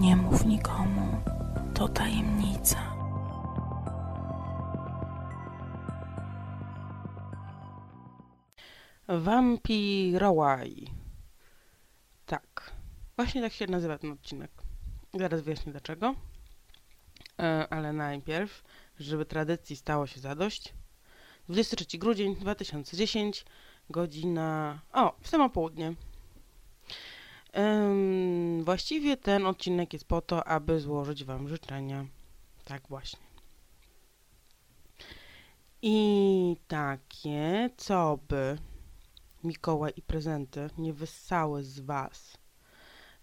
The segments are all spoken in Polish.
Nie mów nikomu, to tajemnica. Vampirołaj. Tak. Właśnie tak się nazywa ten odcinek. Zaraz wyjaśnię dlaczego. E, ale najpierw, żeby tradycji stało się zadość. 23 grudzień 2010, godzina. O, w samo południe. Właściwie ten odcinek jest po to, aby złożyć Wam życzenia. Tak właśnie. I takie, co by Mikołaj i prezenty nie wyssały z Was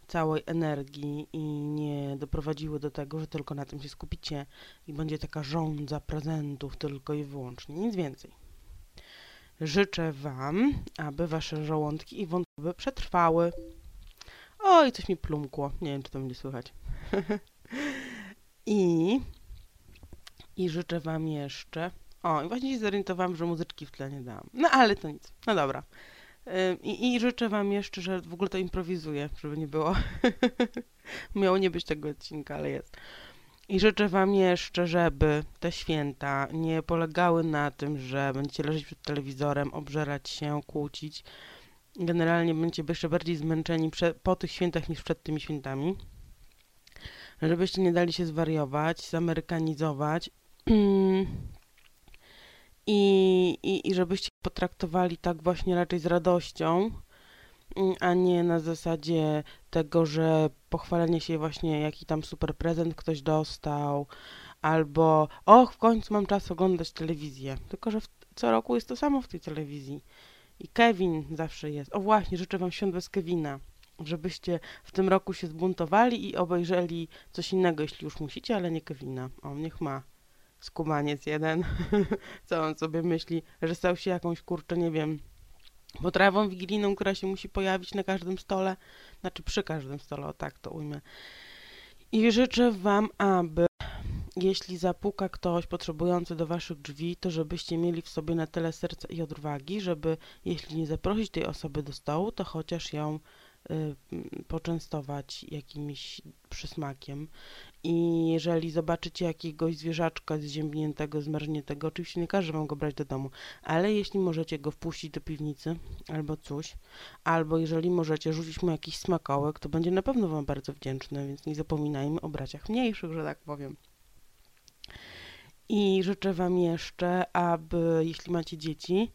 całej energii i nie doprowadziły do tego, że tylko na tym się skupicie i będzie taka żądza prezentów tylko i wyłącznie, nic więcej. Życzę Wam, aby Wasze żołądki i wątroby przetrwały. Oj, coś mi plumkło. Nie wiem, czy to będzie słychać. I, I życzę Wam jeszcze. O, i właśnie się zorientowałam, że muzyczki w tle nie dałam. No ale to nic. No dobra. I, I życzę Wam jeszcze, że w ogóle to improwizuję, żeby nie było. Miało nie być tego odcinka, ale jest. I życzę Wam jeszcze, żeby te święta nie polegały na tym, że będziecie leżeć przed telewizorem, obżerać się, kłócić. Generalnie będziecie jeszcze bardziej zmęczeni po tych świętach niż przed tymi świętami. Żebyście nie dali się zwariować, zamerykanizować. I, i, i żebyście potraktowali tak właśnie raczej z radością, a nie na zasadzie tego, że pochwalenie się właśnie, jaki tam super prezent ktoś dostał, albo och, w końcu mam czas oglądać telewizję. Tylko, że w, co roku jest to samo w tej telewizji. I Kevin zawsze jest. O właśnie, życzę Wam świąt bez Kevina. Żebyście w tym roku się zbuntowali i obejrzeli coś innego, jeśli już musicie, ale nie Kevina. O, niech ma skumaniec jeden, co on sobie myśli, że stał się jakąś, kurczę, nie wiem, potrawą wigilijną, która się musi pojawić na każdym stole, znaczy przy każdym stole, o tak to ujmę. I życzę Wam, aby jeśli zapuka ktoś potrzebujący do Waszych drzwi, to żebyście mieli w sobie na tyle serca i odwagi, żeby jeśli nie zaprosić tej osoby do stołu, to chociaż ją y, poczęstować jakimś przysmakiem i jeżeli zobaczycie jakiegoś zwierzaczka zziębniętego, zmarzniętego, oczywiście nie każdy wam go brać do domu, ale jeśli możecie go wpuścić do piwnicy albo coś, albo jeżeli możecie rzucić mu jakiś smakołek, to będzie na pewno wam bardzo wdzięczny, więc nie zapominajmy o braciach mniejszych, że tak powiem. I życzę Wam jeszcze, aby jeśli macie dzieci,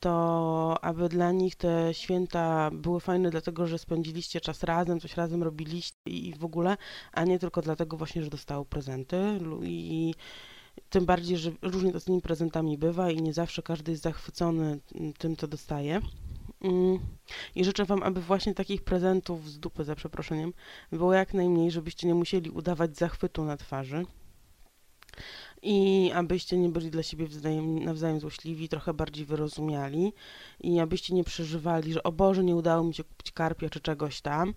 to aby dla nich te święta były fajne, dlatego że spędziliście czas razem, coś razem robiliście i w ogóle, a nie tylko dlatego właśnie, że dostały prezenty i tym bardziej, że różnie to z tymi prezentami bywa i nie zawsze każdy jest zachwycony tym, co dostaje. Mm. I życzę Wam, aby właśnie takich prezentów z dupy, za przeproszeniem, było jak najmniej, żebyście nie musieli udawać zachwytu na twarzy i abyście nie byli dla siebie wzajem, nawzajem złośliwi, trochę bardziej wyrozumiali. I abyście nie przeżywali, że o Boże, nie udało mi się kupić karpia czy czegoś tam.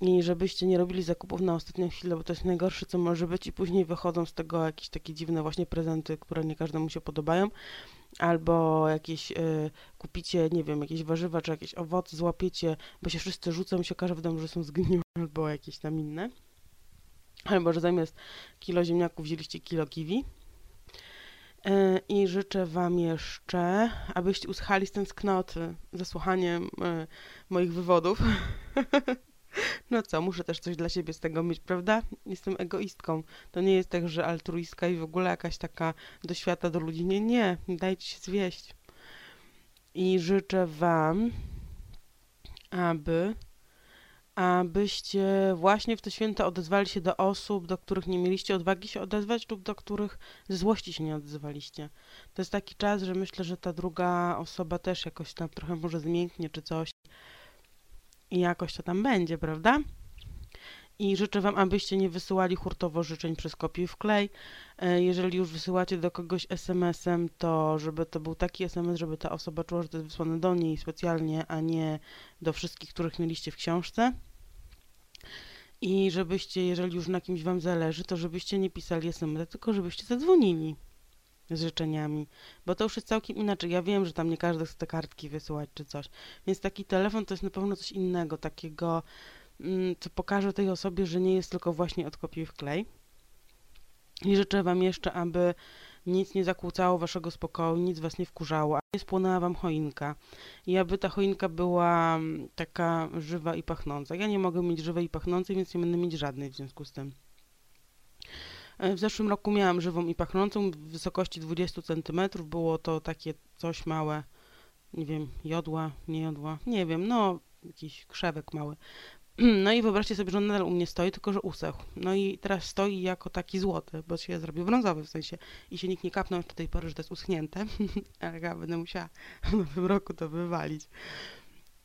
I żebyście nie robili zakupów na ostatnią chwilę, bo to jest najgorsze, co może być. I później wychodzą z tego jakieś takie dziwne właśnie prezenty, które nie każdemu się podobają, albo jakieś y, kupicie, nie wiem, jakieś warzywa czy jakieś owoce, złapiecie, bo się wszyscy rzucą się okaże w domu, że są zgniłe albo jakieś tam inne. Albo, że zamiast kilo ziemniaków wzięliście kilo kiwi. E, I życzę Wam jeszcze, abyście uschali z tęsknoty za słuchaniem e, moich wywodów. No co, muszę też coś dla siebie z tego mieć, prawda? Jestem egoistką. To nie jest tak, że altruistka i w ogóle jakaś taka do świata, do ludzi. Nie, nie, dajcie się zwieść. I życzę Wam, aby abyście właśnie w te święta odezwali się do osób, do których nie mieliście odwagi się odezwać lub do których ze złości się nie odzywaliście. To jest taki czas, że myślę, że ta druga osoba też jakoś tam trochę może zmięknie czy coś i jakoś to tam będzie, prawda? I życzę Wam, abyście nie wysyłali hurtowo życzeń przez kopiuj w klej. E, jeżeli już wysyłacie do kogoś SMS-em, to żeby to był taki SMS, żeby ta osoba czuła, że to jest wysłane do niej specjalnie, a nie do wszystkich, których mieliście w książce. I żebyście, jeżeli już na kimś Wam zależy, to żebyście nie pisali SMS, tylko żebyście zadzwonili z życzeniami, bo to już jest całkiem inaczej. Ja wiem, że tam nie każdy chce te kartki wysyłać czy coś, więc taki telefon to jest na pewno coś innego, takiego mm, co pokaże tej osobie, że nie jest tylko właśnie od w klej. I życzę Wam jeszcze, aby nic nie zakłócało Waszego spokoju, nic Was nie wkurzało, a nie spłonęła Wam choinka. I aby ta choinka była mm, taka żywa i pachnąca. Ja nie mogę mieć żywej i pachnącej, więc nie będę mieć żadnej w związku z tym. E, w zeszłym roku miałam żywą i pachnącą w wysokości 20 cm. Było to takie coś małe, nie wiem, jodła, nie jodła, nie wiem, no jakiś krzewek mały. No i wyobraźcie sobie, że on nadal u mnie stoi, tylko że usechł. No i teraz stoi jako taki złoty, bo się zrobił brązowy w sensie. I się nikt nie kapnął do tej pory, że to jest uschnięte. Ale ja będę musiała w nowym roku to wywalić.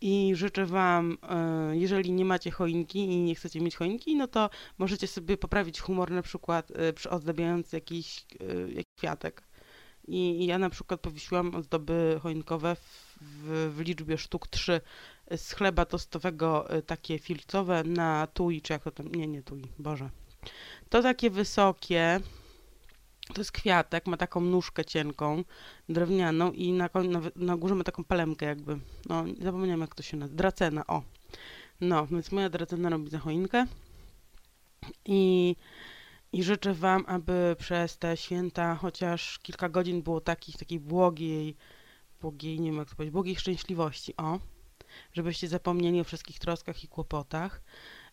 I życzę Wam, e, jeżeli nie macie choinki i nie chcecie mieć choinki, no to możecie sobie poprawić humor na przykład e, przy ozdabiając jakiś, e, jakiś kwiatek. I ja na przykład powiesiłam ozdoby choinkowe w, w, w liczbie sztuk 3 z chleba tostowego takie filcowe na tui, czy jak to tam, nie, nie tui, Boże. To takie wysokie, to jest kwiatek, ma taką nóżkę cienką, drewnianą i na, na, na górze ma taką palemkę jakby. No, zapomniałam jak to się nazywa. Dracena, o. No, więc moja dracena robi za choinkę. I, I życzę Wam, aby przez te święta chociaż kilka godzin było takich, takiej błogiej, błogiej, nie wiem jak to powiedzieć, błogiej szczęśliwości, o. Żebyście zapomnieli o wszystkich troskach i kłopotach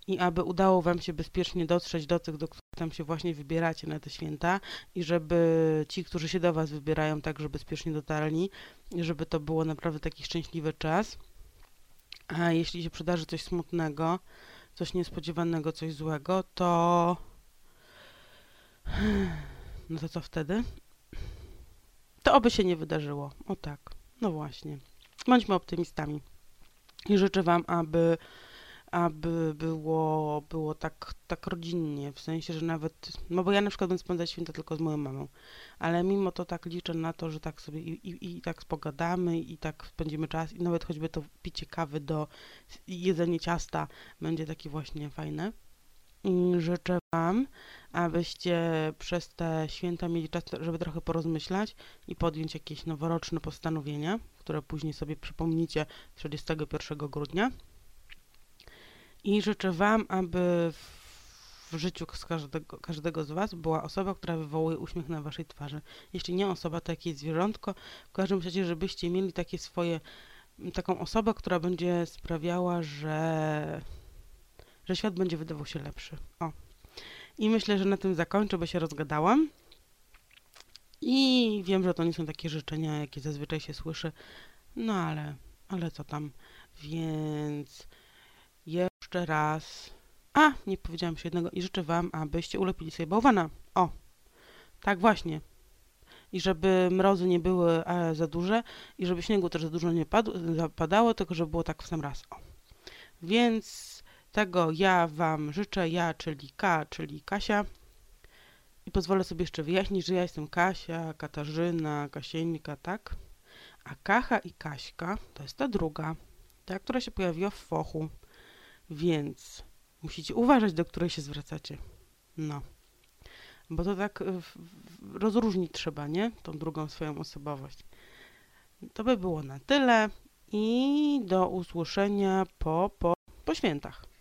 i aby udało Wam się bezpiecznie dotrzeć do tych, do których tam się właśnie wybieracie na te święta i żeby ci, którzy się do Was wybierają, także bezpiecznie dotarli i żeby to było naprawdę taki szczęśliwy czas. A jeśli się przydarzy coś smutnego, coś niespodziewanego, coś złego, to... No to co wtedy? To oby się nie wydarzyło. O tak. No właśnie. Bądźmy optymistami. I życzę Wam, aby aby było, było tak, tak rodzinnie, w sensie, że nawet, no bo ja na przykład będę spędzać święta tylko z moją mamą, ale mimo to tak liczę na to, że tak sobie i, i, i tak spogadamy i tak spędzimy czas i nawet choćby to picie kawy do jedzenie ciasta będzie takie właśnie fajne. Życzę Wam, abyście przez te święta mieli czas, żeby trochę porozmyślać i podjąć jakieś noworoczne postanowienia, które później sobie przypomnicie 31 grudnia. I życzę Wam, aby w życiu z każdego, każdego z Was była osoba, która wywołuje uśmiech na Waszej twarzy. Jeśli nie osoba, to jakieś zwierzątko. W każdym razie, żebyście mieli takie swoje, taką osobę, która będzie sprawiała, że, że świat będzie wydawał się lepszy. O. I myślę, że na tym zakończę, bo się rozgadałam. I wiem, że to nie są takie życzenia, jakie zazwyczaj się słyszy. No ale, ale co tam. Więc jeszcze raz. A, nie powiedziałam się jednego. I życzę Wam, abyście ulepili sobie bałwana. O, tak właśnie. I żeby mrozy nie były e, za duże i żeby śniegu też za dużo nie padł, zapadało, tylko żeby było tak w sam raz. O. Więc tego ja Wam życzę, ja, czyli K, czyli Kasia. I pozwolę sobie jeszcze wyjaśnić, że ja jestem Kasia, Katarzyna, Kasieńka, tak? A Kacha i Kaśka to jest ta druga, ta, która się pojawiła w fochu. Więc musicie uważać, do której się zwracacie. No. Bo to tak rozróżnić trzeba, nie? Tą drugą swoją osobowość. To by było na tyle i do usłyszenia po, po, po świętach.